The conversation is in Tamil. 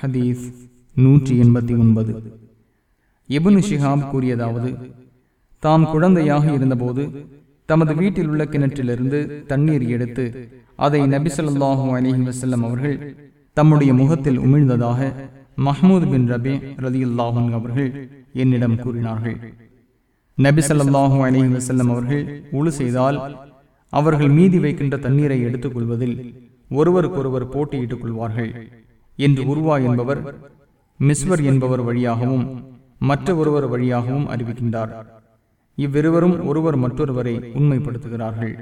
ஹதீஸ் நூற்றி எண்பத்தி ஒன்பது. இபுனு ஷிஹாப் கூறியதாவது தாம் குழந்தையாக இருந்தபோது தமது வீட்டில் உள்ள கிணற்றிலிருந்து தண்ணீர் எடுத்து அதை நபி அலிஹி வசல்லம் அவர்கள் தம்முடைய முகத்தில் உமிழ்ந்ததாக மஹமூத் பின் ரபி ரலியல்லாஹு அவர்கள் என்னிடம் கூறினார்கள். நபி அலிஹி வசல்லம் அவர்கள் உழு செய்தால் அவர்கள் மீதி வைக்கின்ற தண்ணீரை எடுத்துக் கொள்வதில் ஒருவருக்கொருவர் போட்டியிட்டுக் கொள்வார்கள். என்று உருவா என்பவர் மிஸ்வர் என்பவர் வழியாகவும் மற்ற ஒருவர் வழியாகவும் அறிவிக்கின்றார். இவ்விருவரும் ஒருவர் மற்றொருவரை உண்மைப்படுத்துகிறார்கள்.